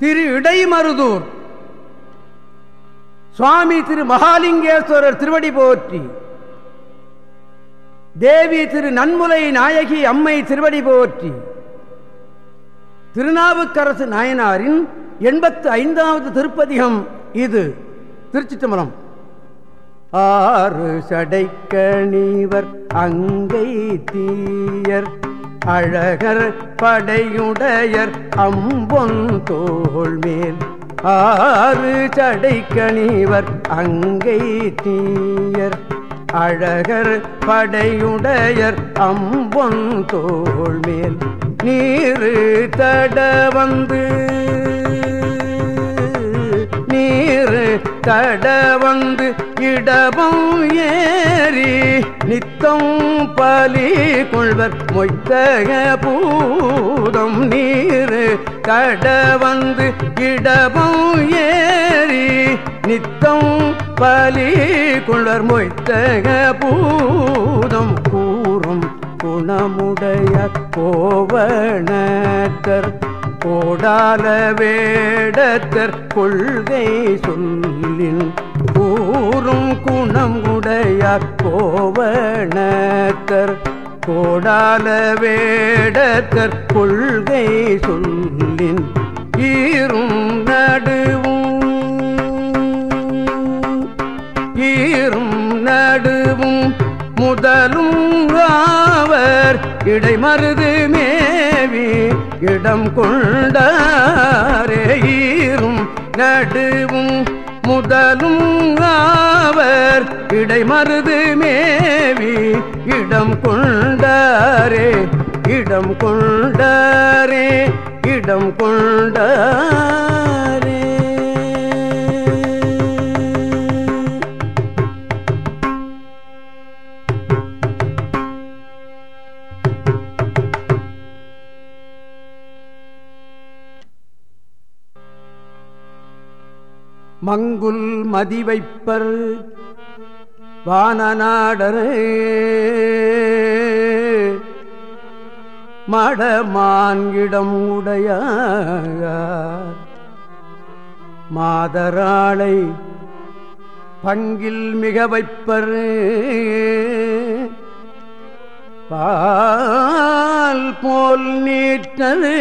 திரு இடைமருதூர். சுவாமி திரு மகாலிங்கேஸ்வரர் திருவடி போற்றி. தேவி திரு நன்முலை நாயகி அம்மை திருவடி போற்றி. திருநாவுக்கரசு நாயனாரின் எண்பத்து ஐந்தாவது திருப்பதிகம் இது. திருச்சி தம்பரம் ஆறு சடைக்கணிவர் அங்கை தீயர். அழகர் படையுடையர் அம்பொந்தோள் மேல். ஆறு சடைக்கணிவர் அங்கை தீயர். அழகர் படையுடையர் அம்பொந்தோள் மேல். நீரு தட வந்து நீரு தட வந்து இடமும் ஏறி நித்தம் பலி கொள்வர் மொய்த்தக பூதம் நீர். கட வந்து இடமும் ஏறி நித்தம் பலி கொள்வர் மொய்த்தக பூதம். கூறும் குணமுடைய கோவணத்தர் கோடால வேடத்தர் கொள்கை சொல்லின் கூறும் குணம் உடையார் கோவணத்தர் கோடால வேடத்தர் கொள்கை சொல்லின் ஈரும் நடுவும் ஈரும் நடுவும் முதலும் ஆவர் இடைமருது மேவி இடம் கொண்டாரே ஈரும் நடுவும் முதலும் ஆவர் இடைமருது மேவி இடம் கொண்டாரே இடம் கொண்டாரே இடம் கொண்டாரே. மங்குல் மதிவைப்பர் வானநாடரே. மடமான்கிடம் உடைய மாதராளை பங்கில் மிக வைப்பர். பால் போல் நீட்டது.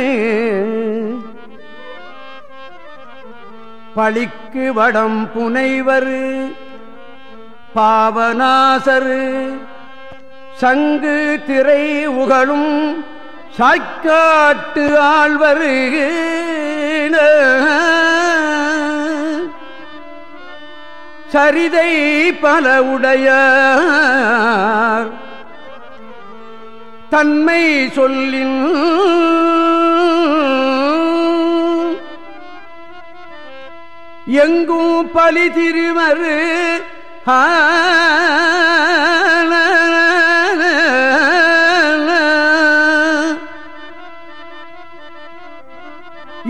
பழிக்கு வடம் புனைவர் பாவநாசர். சங்கு திரை உகளும் சாய்க்காட்டு ஆழ்வரு சரிதை பல உடைய தன்மை சொல்லின் எங்கும் பலி திருமரு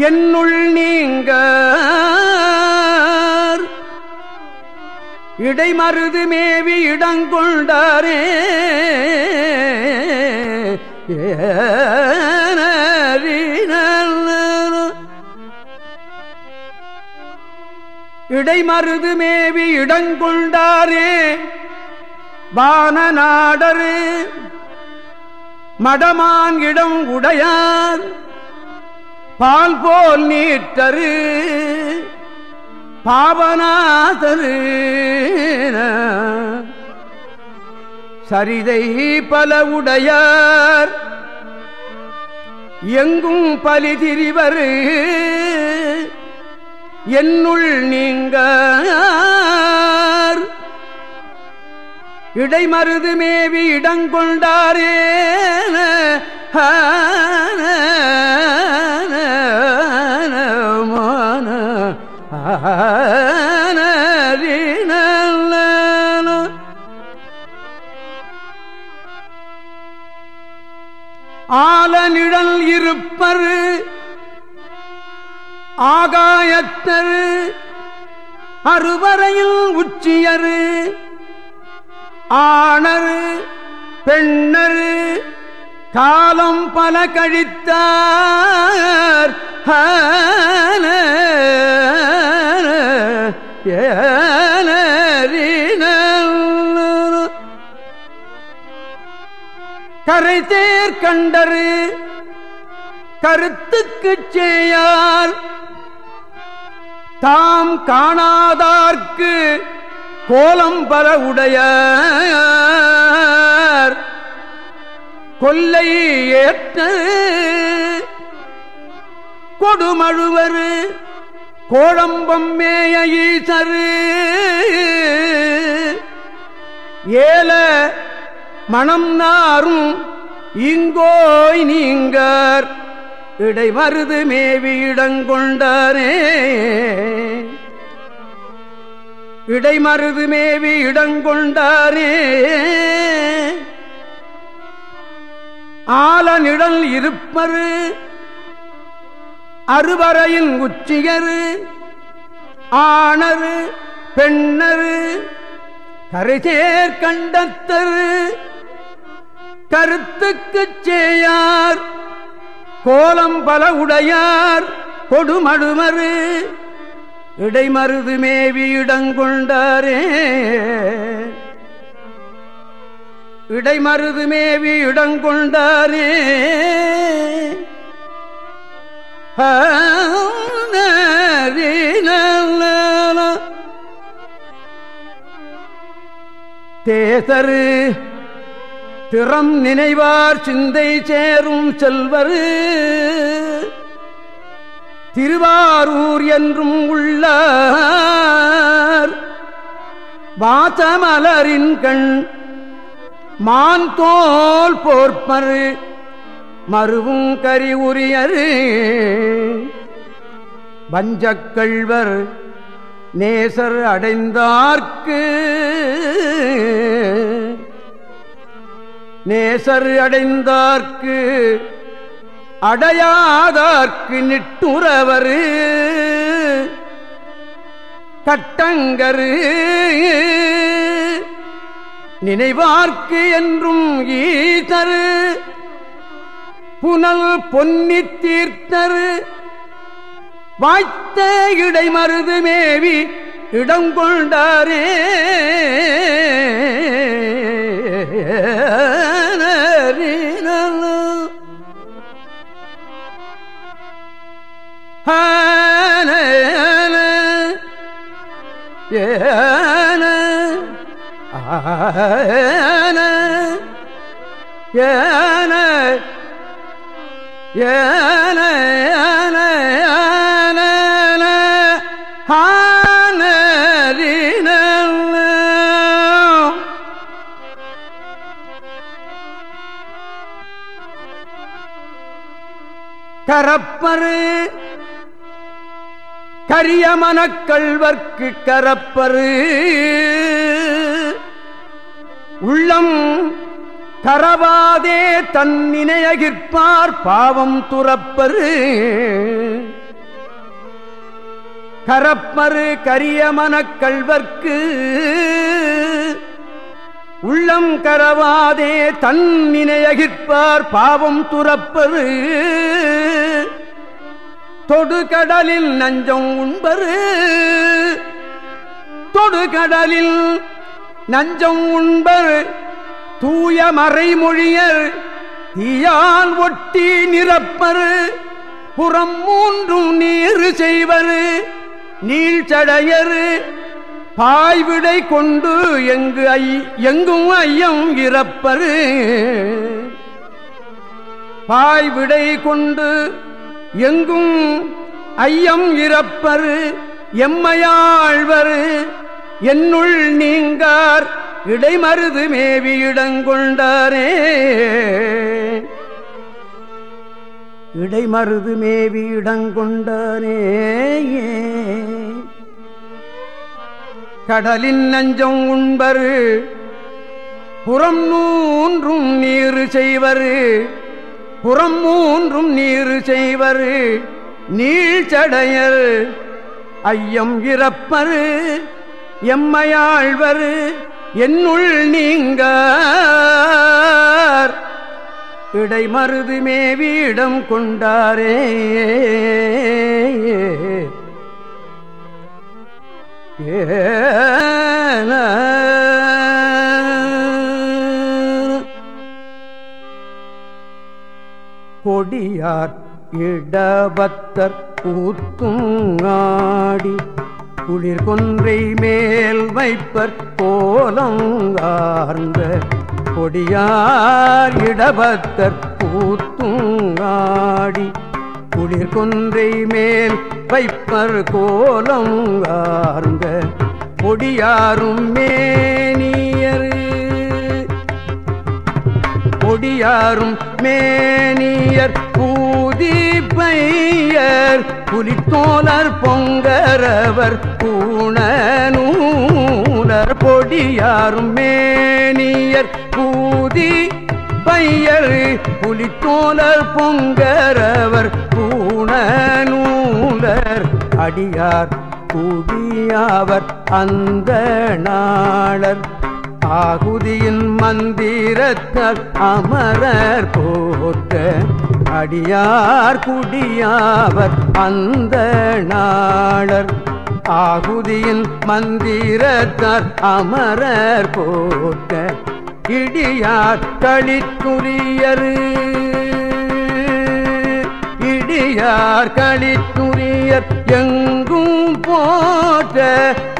என்னுள் நீங்க இடைமருது மேவி இடங்கொண்டாரே. ஏ இடைமருது மேவி இடங்கொண்டாரே வானநாடரு மடமான் இடம் உடையார். பால் போல் நீட்டரு பாவனாதரு சரிதை பல உடையார். எங்கும் பலி திரிவரு என்னுள் நீங்க இடைமருது மேவி இடங்கொண்டாரே. ஆலநிழல் இருப்பர். ஆகாயத்தர் அறுவரையில் உச்சியரு ஆணர் பெண்ணர் காலம் பல கழித்தார். ஹான, கரை தேர் கண்டரு கருத்துக்குச் செய்யார் தாம் காணாதார்க்கு கோலம் பல உடைய கொல்லை ஏற்ற கொடுமழுவர் கோழம்பம் மேய ஈசரு ஏல மணம் நாரும் இங்கோய் நீங்கார். இடை மருது மேவி இடை மருது மேவி இடங்கொண்டாரே ஆலனிடல் இருப்பரு அறுவரையின் உச்சியரு ஆணரு பெண்ணரு கரைசேர் கண்டத்தரு கருத்துக்குச் சேயார் கோலம் பல உடையார் கொடுமடுமறு. இடைமருது மேவி இடங்கொண்டாரே. இடைமருது மேவி இடங்கொண்டாரே. தேசரு திறம் நினைவார் சிந்தை சேரும் செல்வரு. திருவாரூர் என்றும் உள்ளார். வாசமலரின் கண் மான் தோல் போர்ப்பரு மருவும் கரி உரியரு. வஞ்சக்கள்வர் நேசர் அடைந்தார்க்கு. நேசர் அடைந்தார்க்கு அடையாதார்க்கு நிட்டுறவர். கட்டங்கரு நினைவார்க்கு என்றும் ஈதரு புனல் பொன்னி தீர்த்தர். வாய்த்த இடைமருது மேவி இடங்கொண்டாரே. ஏன ஏன ஏன ஏன கரப்பரு. கரிய மனக்கள்வர்க்கு கரப்பரு. உள்ளம் கரவாதே தன்னினையகிற்பார் பாவம் துறப்பரு. கரப்பரு கரிய மனக்கள்வர்க்கு உள்ளம் கரவாதே தன்னினையகிற்பார் பாவம் துறப்பரு தொடுகடலில் நஞ்சம் உண்பரு தொடுகடலில் நஞ்சம் உண்பர் தூய மறைமொழியர் தீயால் ஒட்டி நிரப்பர். புறம் மூன்றும் நீர் செய்வர். நீழ்ச்சடையரு பாய்விடை கொண்டு எங்கு ஐ எங்கும் ஐயம் இறப்பரு பாய்விடை கொண்டு எங்கும் ஐயம் இறப்பரு எம்மையாழ்வர் என்னுள் நீங்கார் இடைமருது மேவி இடங்கொண்டாரே. இடைமருது மேவி இடங்கொண்டாரே கடலின் நஞ்சம் உண்பரு. புறம் மூன்றும் நீரு செய்வரு. புறம் மூன்றும் நீரு செய்வரு. நீழ்ச்சடையர் ஐயம் இறப்பரு. எம்மையாழ்வரு. என்னுள் நீங்கார். இடைமருது வீடம் கொண்டாரே. கொடியார் இடபத்தர் கூத்துங்காடி குளிர் கொன்றை மேல் வைப்பர் போலங்கார்ந்த கொடியார் இடபத்தர் கூத்துங்காடி குளிர் கொன்றை மேல் வைப்பர் கோலம் ஆர்ந்த பொடியாரும் மேனியர். பொடியாரும் மேனியர் பூதி பையர். புலித்தோலர் பொங்கரவர் பூணநூலர் பொடியாரும் மேனியர் பூதி பையர். புலித்தோலர் பொங்கரவர் பூ பூணநூலர் அடியார் குடியாவர் அந்த நாளர். ஆகுதியின் மந்திரத்தால் அமரர் போத்த அடியார் குடியாவர் அந்த நாளர். ஆகுதியின் மந்திரத்தால் அமரர் போத்த இடியார் களித்துரியரு அடியார் களித்துரியர் எங்கும் போற்ற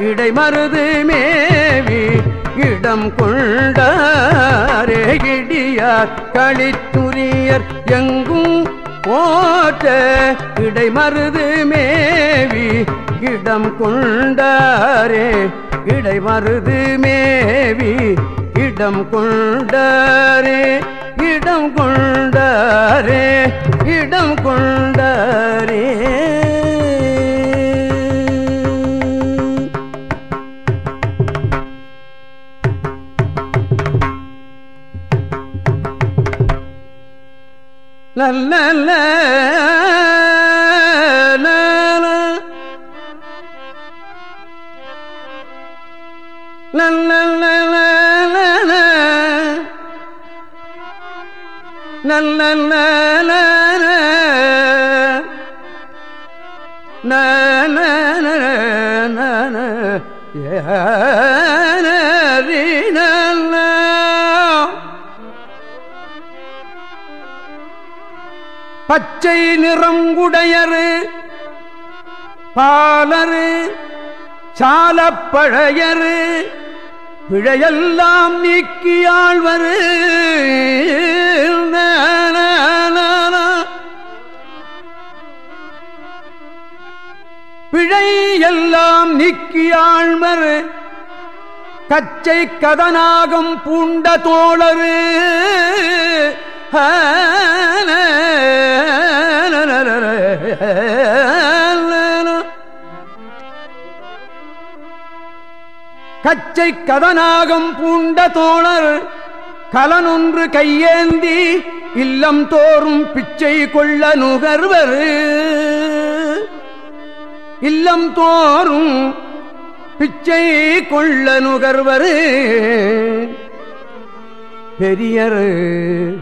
இடைமருது மேவி இடம் கொண்டாரே இடியார் களித்துரியர் எங்கும் போற்ற இடைமருது மேவி இடம் கொண்டாரே இடைமருது மேவி இடம் கொண்டாரே. இடம் கொண்டாரே இடம் கொண்டாரே. நல்ல நல்ல பச்சை நிறம் உடையரு பாலரு சாலப்பழையரு பிழையெல்லாம் நீக்கியாழ்வரு நீக்கியாழ்மர் கச்சை கதனாகம் பூண்ட தோழரு. கச்சை கதனாகம் பூண்ட தோழர். கலனொன்று கையேந்தி இல்லம் தோறும் பிச்சை கொள்ள நுகர்வர். இல்லம் தோறும் பிச்சை கொள்ள நுகர்வர் பெரியர்.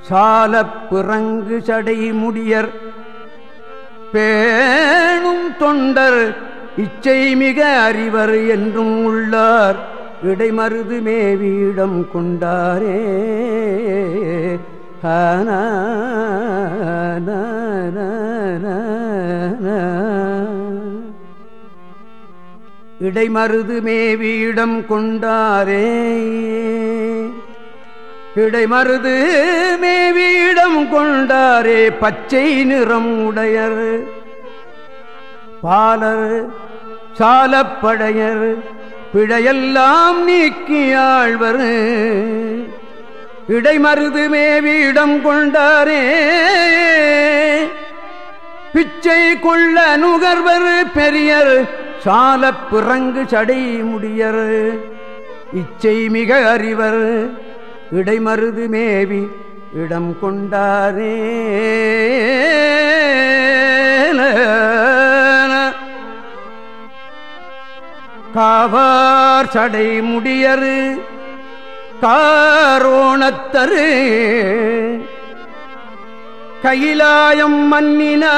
சால பிறங்கு சடை முடியர். பேணும் தொண்டர் இச்சை மிக அறிவர் என்றும் உள்ளார். இடைமருது மேவீடம் கொண்டாரே. இடைமருது மேவியிடம் கொண்டாரே இடைமருது மேவியிடம் கொண்டாரே பச்சை நிறம் உடையர் பாலர் சாலப்படையர் பிழையெல்லாம் நீக்கியாழ்வர் இடைமருது மேவி இடம் கொண்டாரே. பிச்சை கொள்ள நுகர்வர் பெரியர் சால பிறங்கு சடை முடியர். இச்சை மிக அறிவர் இடைமருது மேவி இடம் கொண்டாரே. காவார் சடை முடியரு தாரோணத்தரு கைலாயம் மன்னினார்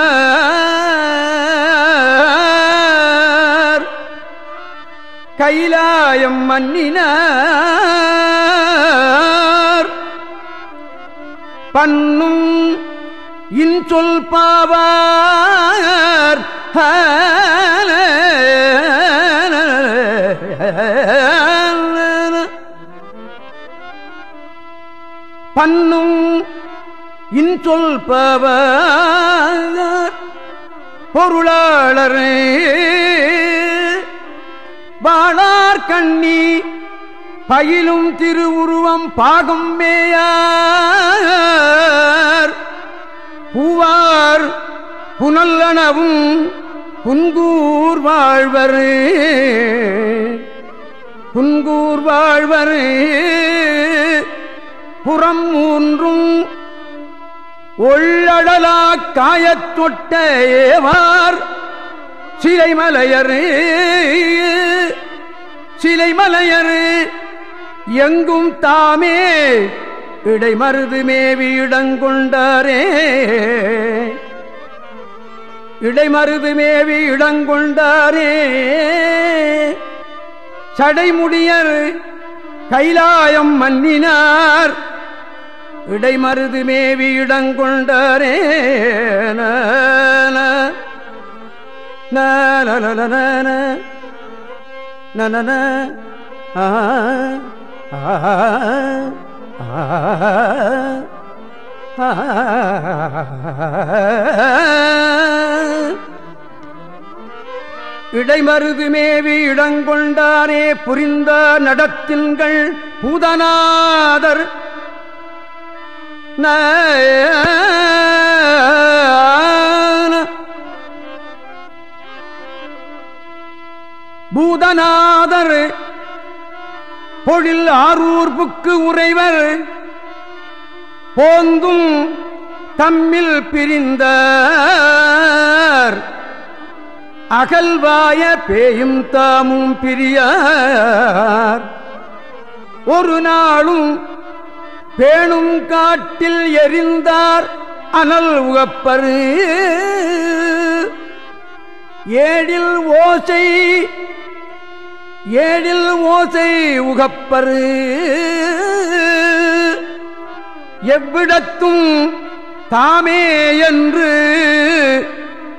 கைலாயம் மன்னினார் பண்ணும் இன்சொல் பாவார் ஹ பன்னும் இன்சொல் பாவார் பொருளாளரே. வாழார் கண்ணி பயிலும் திருவுருவம் பாகம் மேயார். பூவார் புனல்லனவும் புன்கூர் வாழ்வரே. புன்கூர் வாழ்வரே. புறம் மூன்றும் ஒள்ளடலா காயத்தொட்ட ஏவார். சிலைமலையரு சிலைமலையரு எங்கும் தாமே இடைமருது மேவி இடங்கொண்டாரே. இடைமருது மேவி இடங்கொண்டாரே. சடைமுடியர் கைலாயம் மன்னினார். இடைமருது மேவி இடங்கொண்டாரே நன இடைமருது மேவி இடங்கொண்டாரே புரிந்த நடத்தின்கள் பூதநாதர் பூதநாதர் பொழில் ஆரூர்புக்கு உறைவர் போந்தும் தம்மில் பிரிந்த அகல்வாய பேயும் தாமும் பிரியார் ஒரு நாளும் பேணும் காட்டில் எரிந்தார் அனல் உகப்பரு. ஏழில் ஓசை ஏழில் ஓசை உகப்பரு. எவ்விடத்தும் தாமே என்று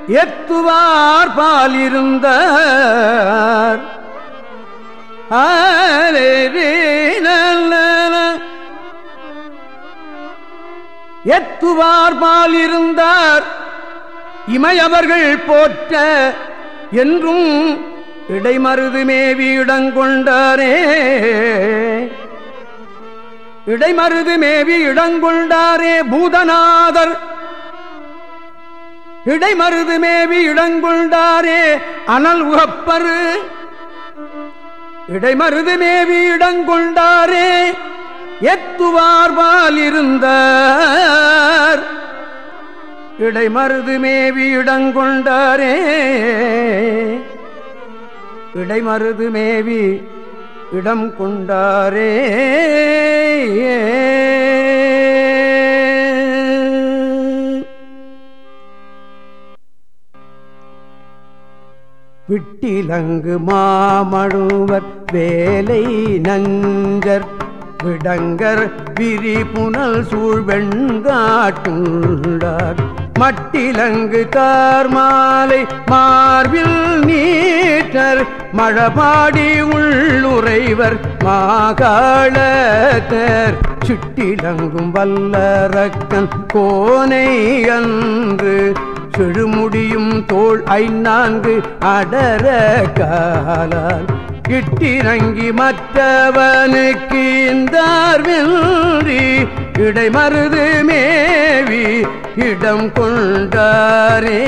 எத்துவார் பாலிருந்தார். எத்துவார் பாலிருந்தார். இமையவர்கள் போற்ற என்றும் இடைமருது மேவி இடங்கொண்டாரே. இடைமருது மேவி இடங்கொண்டாரே பூதநாதர். இடைமருது மேவி இடங்கொண்டாரே அனல் உகப்பரு. இடைமருது மேவி இடங்கொண்டாரே எத்துவார்பால் இருந்தார் இடைமருது மேவி இடங்கொண்டாரே. இடைமருது மேவி இடம் கொண்டாரே. விட்டிலங்கு மாமழுவர் வேலை நங்கர். விடங்கர் விரி புனல் சூழ்வெண்காட்டுள்ளார் மட்டிலங்கு தார் மாலை மார்பில் நீட்டர் மழபாடி உள்ளுரைவர் மாகாளத்தர். சுட்டிலங்கும் வல்லரக்கன் கோனை அன்று. செழுமுடியும் தோல் ஐநான்கு அடர காலால். இட்டிறங்கி மற்றவனுக்கு இந்தார்வின்றி இடைமருது மேவி இடம் கொண்டாரே.